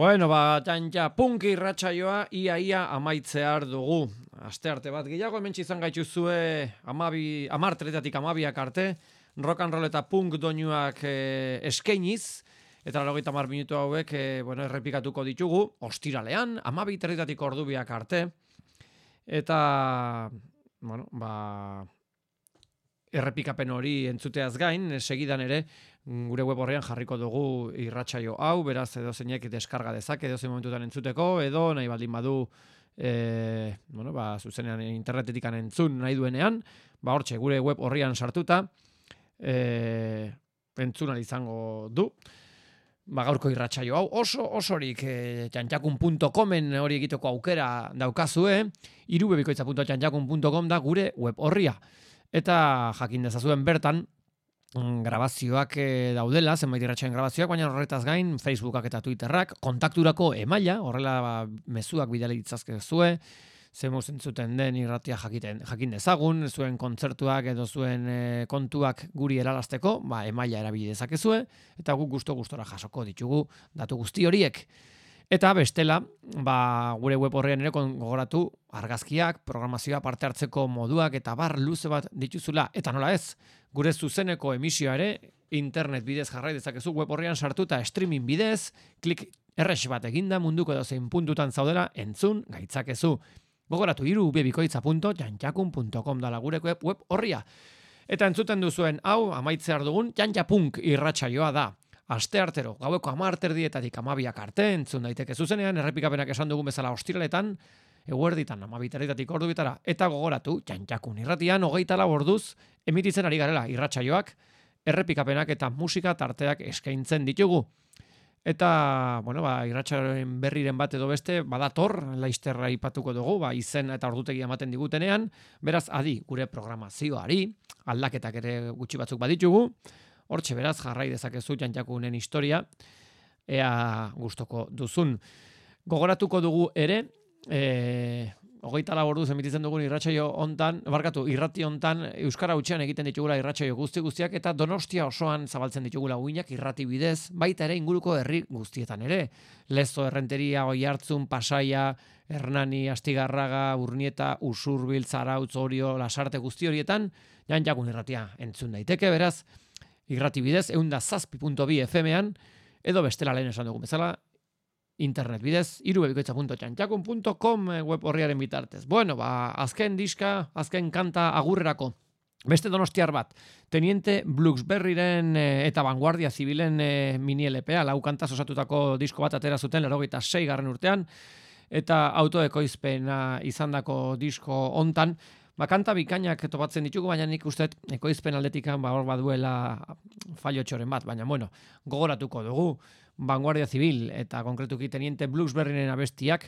Bueno, ba, txantxa, punki irratsaioa ia ia amaitzear dugu. Aste arte bat gehiago hemen izan gaituzue amabi, amartretatik amabiak arte, rock and roll eta punk doinuak eh, eskainiz, eta larogeita mar minutu hauek eh, bueno, errepikatuko ditugu, ostiralean, amabi terretatik ordubiak arte, eta, bueno, ba, errepikapen hori entzuteaz gain, eh, segidan ere, gure web horrean jarriko dugu irratsaio hau, beraz edo zeinek deskarga dezake, edo zein momentutan entzuteko, edo nahi baldin badu, e, bueno, ba, zuzenean internetetik entzun nahi duenean, ba, hortxe, gure web horrian sartuta, e, entzun ahal izango du, ba, gaurko irratsaio hau, oso osorik e, txantxakun.comen hori egiteko aukera daukazue, irubebikoitza.txantxakun.com da gure web horria. Eta jakin dezazuen bertan, mm, grabazioak eh, daudela, zenbait irratsaioen grabazioak, baina horretaz gain Facebookak eta Twitterrak kontakturako emaila, horrela ba, mezuak bidali ditzazkezue, zemuz entzuten den irratia jakiten, jakin dezagun, zuen kontzertuak edo zuen eh, kontuak guri eralasteko, ba, emaila erabili dezakezue, eta guk gusto gustora jasoko ditugu datu guzti horiek. Eta bestela, ba, gure web horrean ere gogoratu argazkiak, programazioa parte hartzeko moduak eta bar luze bat dituzula. Eta nola ez, gure zuzeneko emisioa ere internet bidez jarrai dezakezu web horrean sartuta streaming bidez, klik errex bat eginda munduko edo zein puntutan zaudela entzun gaitzakezu. Gogoratu iru bebikoitza.jantjakun.com dala gure web horria. Eta entzuten duzuen hau, amaitzear dugun, jantjapunk irratsaioa da. Aste artero, gaueko ama arterdietatik amabiak arte, entzun daiteke zuzenean, errepikapenak esan dugun bezala ostiraletan, eguerditan amabiterritatik ordu bitara, eta gogoratu, jantjakun irratian, hogeita lau orduz, emititzen ari garela irratsaioak, errepikapenak eta musika tarteak eskaintzen ditugu. Eta, bueno, ba, irratsaioen berriren bat edo beste, badator, laisterra ipatuko dugu, ba, izen eta ordutegi ematen digutenean, beraz, adi, gure programazioari, aldaketak ere gutxi batzuk baditugu, hortxe beraz, jarrai dezakezu jantjakunen historia, ea gustoko duzun. Gogoratuko dugu ere, e, hogeita lau orduz emititzen dugun irratsaio hontan, barkatu, irrati hontan Euskara hutsean egiten ditugula irratsaio guzti guztiak eta Donostia osoan zabaltzen ditugula uinak irrati bidez, baita ere inguruko herri guztietan ere. Lezo, Errenteria, Oihartzun, Pasaia, Hernani, Astigarraga, Urnieta, Usurbil, Zarautz, Orio, Lasarte guzti horietan, jan jakun irratia entzun daiteke, beraz, irrati bidez, eunda zazpi.bi FM-ean, edo bestela lehen esan dugun bezala, internet bidez, irubebikoitza.txantxakun.com web horriaren bitartez. Bueno, ba, azken diska, azken kanta agurrerako. Beste donostiar bat, Teniente Bluxberryren eh, eta Vanguardia Zibilen eh, mini LPA, lau kantaz osatutako disko bat atera zuten, lerogeita sei garren urtean, eta autoekoizpena izandako disko hontan, Ba, kanta bikainak topatzen ditugu, baina nik uste ekoizpen aldetikan ba, hor baduela fallotxoren bat, baina bueno, gogoratuko dugu, Vanguardia Zibil eta konkretuki Teniente Bluesberryren abestiak,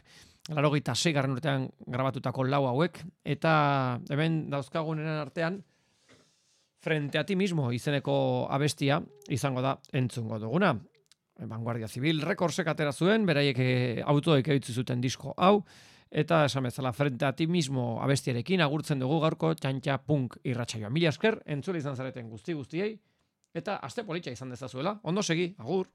laro gita garren urtean grabatutako lau hauek, eta hemen dauzkagunen artean, Frente a ti mismo izeneko abestia izango da entzungo duguna. Vanguardia Zibil rekordsek atera zuen, beraiek eh, autoek egitzu zuten disko hau, eta esan bezala frente a ti mismo abestiarekin agurtzen dugu gaurko txantxa punk irratsaioa. Mila esker, entzule izan zareten guzti guztiei, eta aste politxa izan dezazuela. Ondo segi, agur.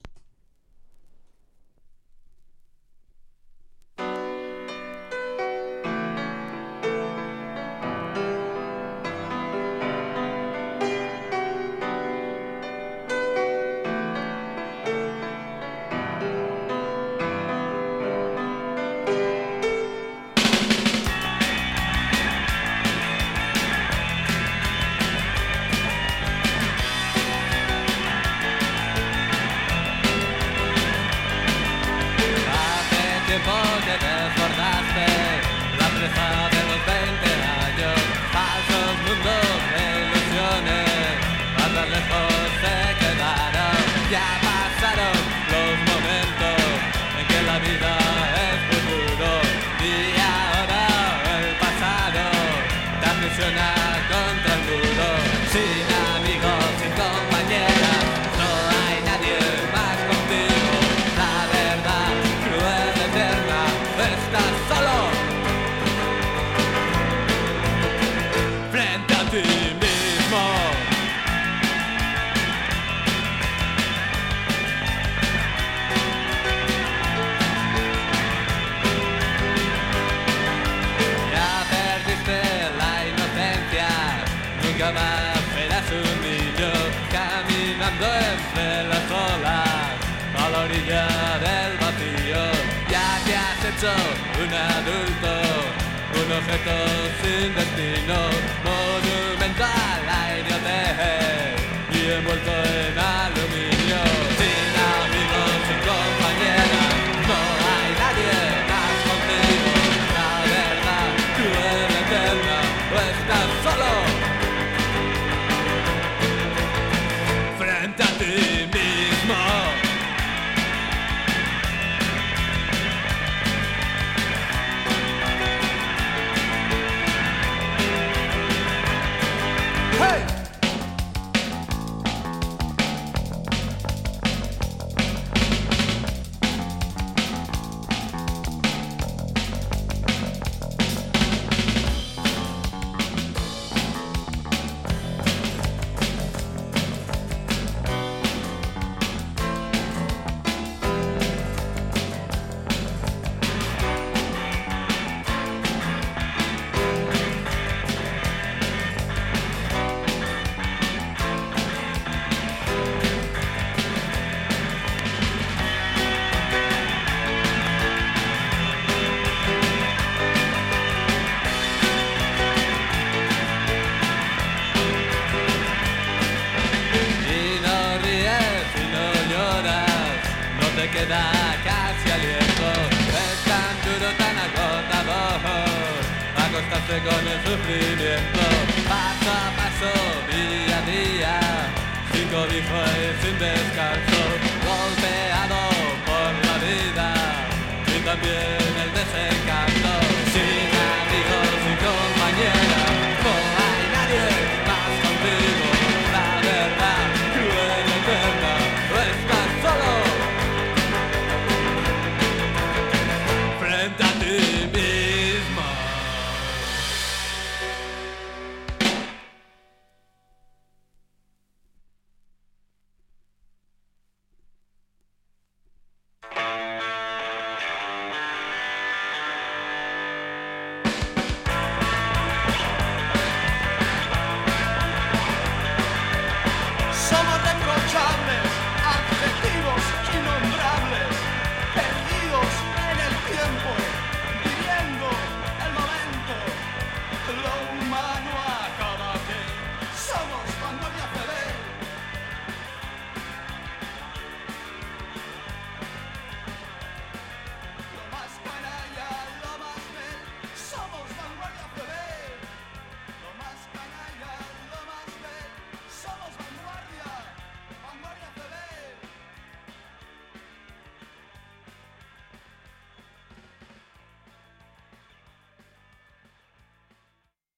de objetos sin destino, monumental aire de y envuelto en algo.